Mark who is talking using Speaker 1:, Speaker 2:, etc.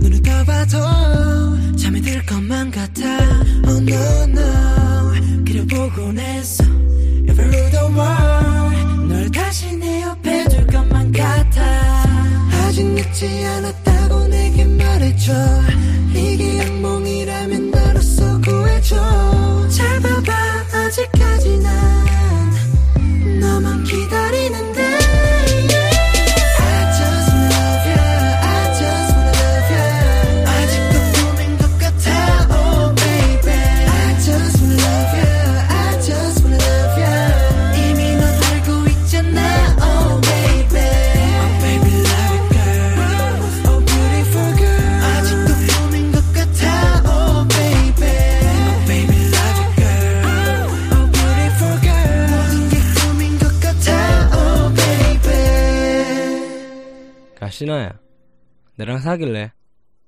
Speaker 1: 눈을 떠봐도 잠이 들 것만 같아. Oh no no. 길을 보곤 했어 Ever the world. 널 다시 내 옆에 둘 것만 같아. 아직 늦지 않았다고 내게 말해줘.
Speaker 2: 신아야, 나랑 사귈래?